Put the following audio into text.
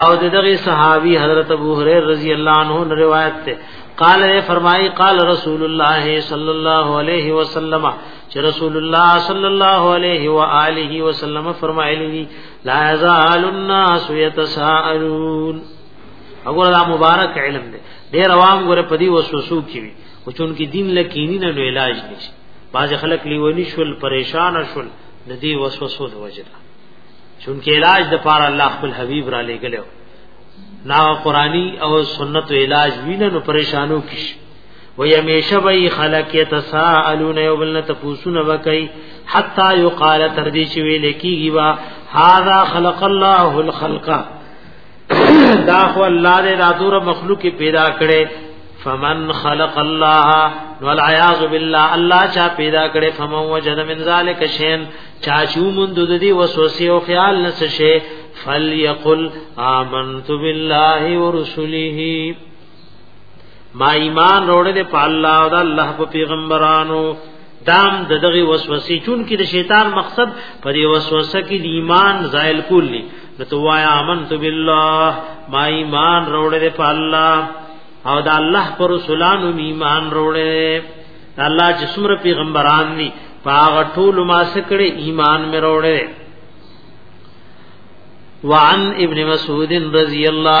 او دغه صحابي حضرت ابو هريره رضی الله عنه روایت ده قال اے فرمائی قال رسول الله صلی الله علیه وسلم چې رسول الله صلی الله علیه و آله وسلم فرمایلی لا یزال الناس یتساءلون وګوره دا مبارک علم دی ډیر عوام ګوره پدی وسوسو کی وی او چون کې دین لکینی نه علاج نشي باز خلک لیونی شول پریشان شول د دې وسوسو د وجه چونکه علاج د پاره الله خپل حبيب را لګلو نا قرآنی او سنت و علاج وینه نو پریشانو کیش و یمیشه وی خلق یتساءلون یوبلن تفوسون وکي حتا یقال تر دې چې ویل کیږي وا هاذا خلق الله الخلق دا خو الله دې دا دور مخلوق پیدا کړي فمن خلق الله والعیاذ بالله الله چا پیدا کړي فمن وجد من ذلک شین چا چې مونږ د دې وسوسې او خیال نه څه شي فليقل آمنت بالله ورسله ما ایمان روړې دې په الله او د الله په پیغمبرانو دام د دغه وسوسې چون کې د شیطان مقصد په دې وسوسه کې د ایمان زائل کول نه نو وایا آمنت بالله ما ایمان روړې دې په الله او د الله پر رسولانو ایمان روړې الله چې څومره پیغمبران دي پاغه ټول ما سکړي ایمان مې وروړي وعن ابن مسعود رضی الله